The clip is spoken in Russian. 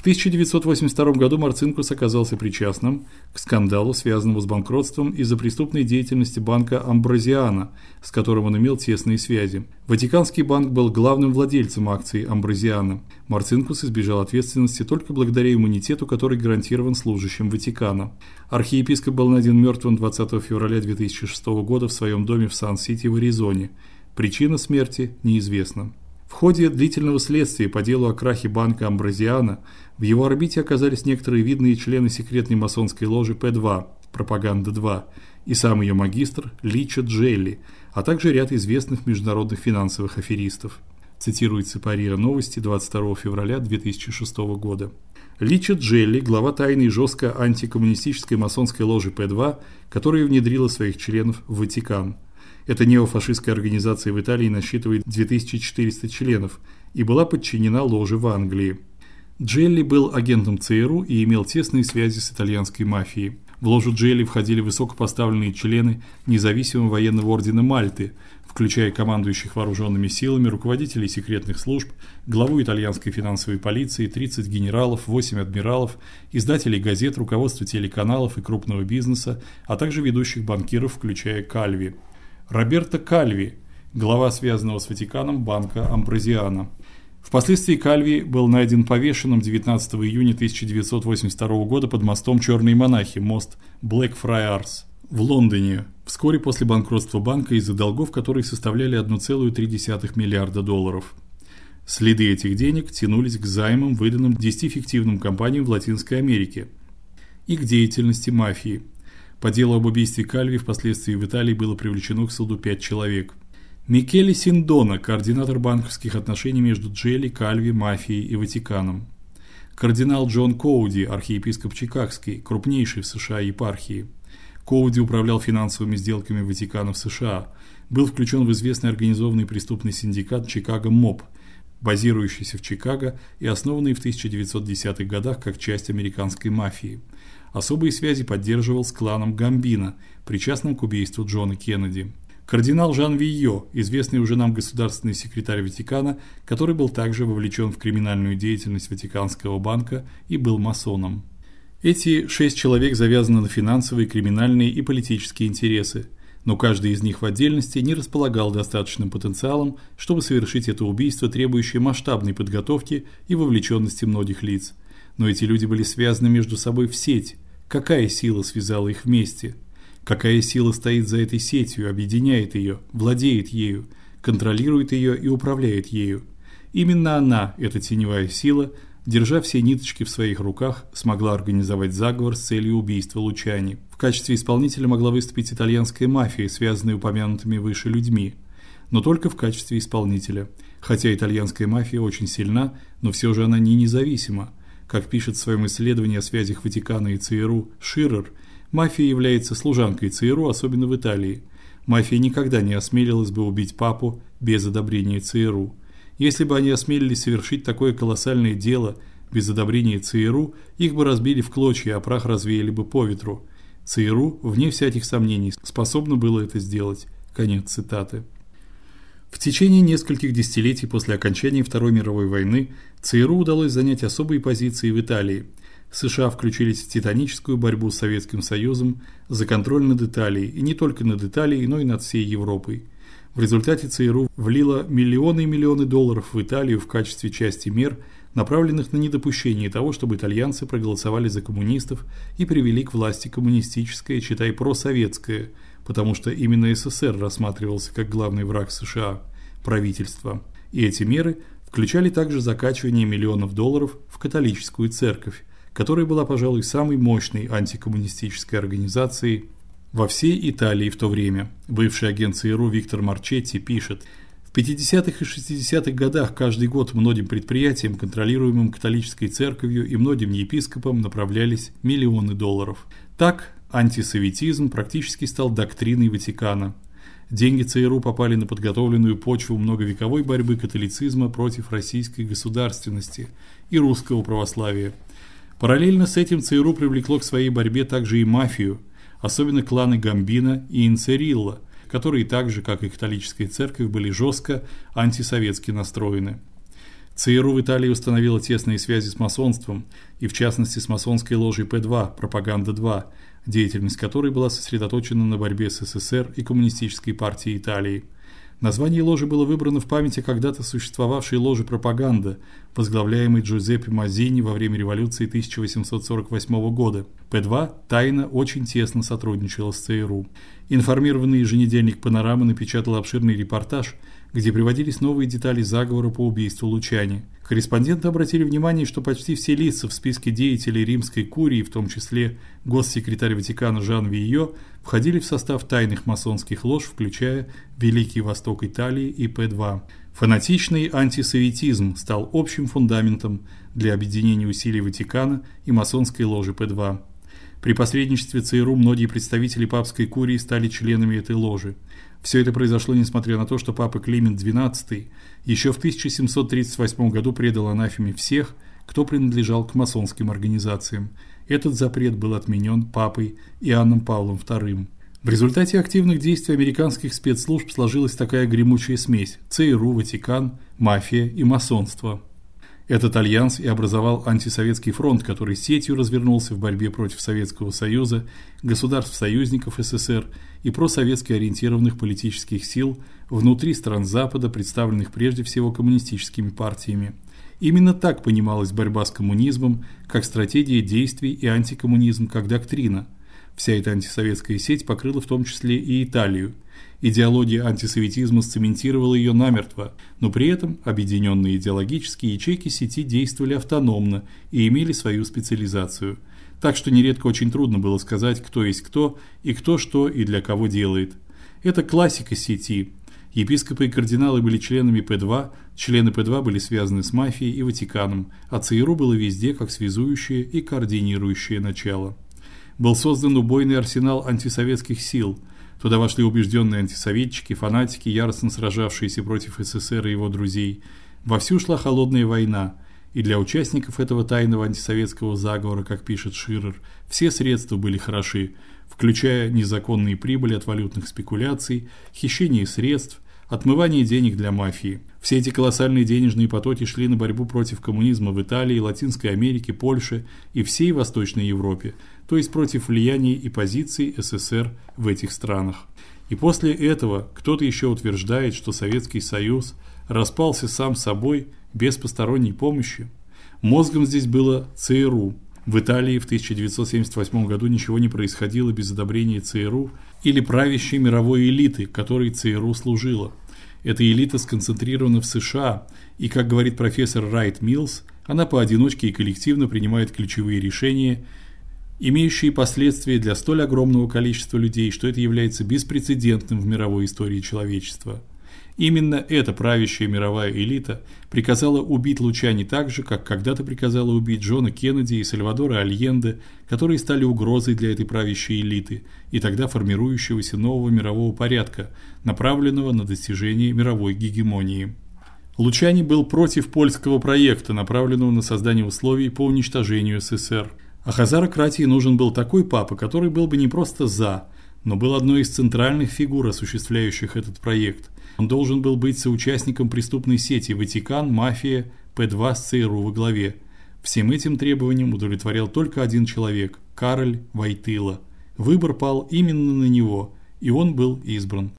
В 1982 году Марцинкус оказался причастным к скандалу, связанному с банкротством из-за преступной деятельности банка Амбразиана, с которым он имел тесные связи. Ватиканский банк был главным владельцем акций Амбразиана. Марцинкус избежал ответственности только благодаря иммунитету, который гарантирован служащим Ватикана. Архиепископ был найден мертвым 20 февраля 2006 года в своем доме в Сан-Сити в Аризоне. Причина смерти неизвестна. В ходе длительного следствия по делу о крахе банка Амброзиано в его орбите оказались некоторые видные члены секретной масонской ложи П2, Пропаганда-2, и сам ее магистр Личо Джелли, а также ряд известных международных финансовых аферистов. Цитируется по РИА Новости 22 февраля 2006 года. Личо Джелли, глава тайной жестко антикоммунистической масонской ложи П2, которая внедрила своих членов в Ватикан – эта неофашистская организация в Италии насчитывает 2400 членов и была подчинена ложе в Англии. Джелли был агентом ЦРУ и имел тесные связи с итальянской мафией. В ложу Джелли входили высокопоставленные члены независимого военного ордена Мальты, включая командующих вооруженными силами, руководителей секретных служб, главу итальянской финансовой полиции, 30 генералов, 8 адмиралов, издателей газет, руководство телеканалов и крупного бизнеса, а также ведущих банкиров, включая Кальви. Роберто Кальви, глава связанного с Ватиканом банка Амбразиана. Впоследствии Кальви был найден повешенным 19 июня 1982 года под мостом Черные монахи, мост Блэкфрайарс в Лондоне, вскоре после банкротства банка из-за долгов, которые составляли 1,3 миллиарда долларов. Следы этих денег тянулись к займам, выданным десятификтивным компаниям в Латинской Америке, и к деятельности мафии – по делу об убийстве Кальви впоследствии в Италии было привлечено к суду пять человек. Микеле Синдона, координатор банковских отношений между Джелли, Кальви, мафией и Ватиканом. Кардинал Джон Коуди, архиепископ Чикагский, крупнейший в США епархии. Коуди управлял финансовыми сделками Ватикана в США, был включен в известный организованный преступный синдикат Чикаго МОП, базирующийся в Чикаго и основанный в 1910-х годах как часть американской мафии. Особые связи поддерживал с кланом Гамбино, причастным к убийству Джона Кеннеди. Кардинал Жан Вийо, известный уже нам государственный секретарь Ватикана, который был также вовлечен в криминальную деятельность Ватиканского банка и был масоном. Эти шесть человек завязаны на финансовые, криминальные и политические интересы, но каждый из них в отдельности не располагал достаточным потенциалом, чтобы совершить это убийство, требующее масштабной подготовки и вовлеченности многих лиц. Но эти люди были связаны между собой в сеть, Какая сила связала их вместе? Какая сила стоит за этой сетью, объединяет ее, владеет ею, контролирует ее и управляет ею? Именно она, эта теневая сила, держа все ниточки в своих руках, смогла организовать заговор с целью убийства Лучани. В качестве исполнителя могла выступить итальянская мафия, связанная упомянутыми выше людьми, но только в качестве исполнителя. Хотя итальянская мафия очень сильна, но все же она не независима. Как пишет в своем исследовании о связях Ватикана и ЦРУ Ширер, мафия является служанкой ЦРУ, особенно в Италии. Мафия никогда не осмелилась бы убить папу без одобрения ЦРУ. Если бы они осмелились совершить такое колоссальное дело без одобрения ЦРУ, их бы разбили в клочья, а прах развеяли бы по ветру. ЦРУ, вне всяких сомнений, способно было это сделать. Конец цитаты. В течение нескольких десятилетий после окончания Второй мировой войны ЦРУ удалось занять особые позиции в Италии. США включились в титаническую борьбу с Советским Союзом за контроль над Италией, и не только над Италией, но и над всей Европой. В результате ЦРУ влило миллионы и миллионы долларов в Италию в качестве части мер, направленных на недопущение того, чтобы итальянцы проголосовали за коммунистов и привели к власти коммунистическое, читай просоветское, потому что именно СССР рассматривался как главный враг США правительство. И эти меры включали также закачивание миллионов долларов в католическую церковь, которая была, пожалуй, самой мощной антикоммунистической организацией во всей Италии в то время. Бывший агент ЦРУ Виктор Марчетти пишет: в 50-х и 60-х годах каждый год многим предприятиям, контролируемым католической церковью и многим епископам направлялись миллионы долларов. Так антисоветизм практически стал доктриной Ватикана. Деньги ЦРУ попали на подготовленную почву многовековой борьбы католицизма против российской государственности и русского православия. Параллельно с этим ЦРУ привлекло к своей борьбе также и мафию, особенно кланы Гамбино и Инцерилла, которые так же, как и католическая церковь, были жестко антисоветски настроены. ЦРУ в Италии установила тесные связи с масонством, и в частности с масонской ложей П2, Пропаганда-2, деятельность которой была сосредоточена на борьбе с СССР и коммунистической партией Италии. Название ложи было выбрано в память о когда-то существовавшей ложе Пропаганда, возглавляемой Джузеппе Мазини во время революции 1848 года. П2 тайно очень тесно сотрудничала с ЦРУ. Информированный еженедельник Панорама напечатал обширный репортаж – где приводились новые детали заговора по убийству Лучани. Корреспонденты обратили внимание, что почти все лица в списке деятелей римской курии, в том числе госсекретарь Ватикана Жан Вийо, входили в состав тайных масонских лож, включая Великий Восток Италии и П2. Фанатичный антисоветизм стал общим фундаментом для объединения усилий Ватикана и масонской ложи П2. При посредничестве ЦРУ многие представители папской курии стали членами этой ложи. Все это произошло несмотря на то, что папа Климент XII еще в 1738 году предал анафеме всех, кто принадлежал к масонским организациям. Этот запрет был отменен папой Иоанном Павлом II. В результате активных действий американских спецслужб сложилась такая гремучая смесь: ЦРУ, Ватикан, мафия и масонство. Этот альянс и образовал антисоветский фронт, который сетью развернулся в борьбе против Советского Союза, государств-союзников СССР и просоветски ориентированных политических сил внутри стран Запада, представленных прежде всего коммунистическими партиями. Именно так понималась борьба с коммунизмом как стратегия действий и антикоммунизм как доктрина. Вся эта антисоветская сеть покрыла в том числе и Италию. Идеология антисоветизма сцементировала ее намертво, но при этом объединенные идеологические ячейки сети действовали автономно и имели свою специализацию. Так что нередко очень трудно было сказать, кто есть кто и кто что и для кого делает. Это классика сети. Епископы и кардиналы были членами П2, члены П2 были связаны с мафией и Ватиканом, а ЦРУ было везде как связующее и координирующее начало. Был создан убойный арсенал антисоветских сил – Туда вошли убежденные антисоветчики, фанатики, яростно сражавшиеся против СССР и его друзей. Вовсю шла холодная война, и для участников этого тайного антисоветского заговора, как пишет Ширер, все средства были хороши, включая незаконные прибыли от валютных спекуляций, хищение средств, отмывание денег для мафии. Все эти колоссальные денежные потоки шли на борьбу против коммунизма в Италии, Латинской Америке, Польше и всей Восточной Европе, то есть против влияния и позиций СССР в этих странах. И после этого кто-то еще утверждает, что Советский Союз распался сам собой без посторонней помощи. Мозгом здесь было ЦРУ. В Италии в 1978 году ничего не происходило без одобрения ЦРУ или правящей мировой элиты, которой ЦРУ служила. Эта элита сконцентрирована в США, и, как говорит профессор Райт Милс, она поодиночке и коллективно принимает ключевые решения, имеющие последствия для столь огромного количества людей, что это является беспрецедентным в мировой истории человечества. Именно эта правящая мировая элита приказала убить Лучани так же, как когда-то приказала убить Джона Кеннеди и Сальвадора Альенде, которые стали угрозой для этой правящей элиты и тогда формирующегося нового мирового порядка, направленного на достижение мировой гегемонии. Лучани был против польского проекта, направленного на создание условий по уничтожению СССР. А Хазарократии нужен был такой папа, который был бы не просто за, но был одной из центральных фигур, осуществляющих этот проект – он должен был быть соучастником преступной сети Ватикан, мафия, П2 с ЦРУ во главе. Всем этим требованиям удовлетворял только один человек Кароль Войтыла. Выбор пал именно на него, и он был избран.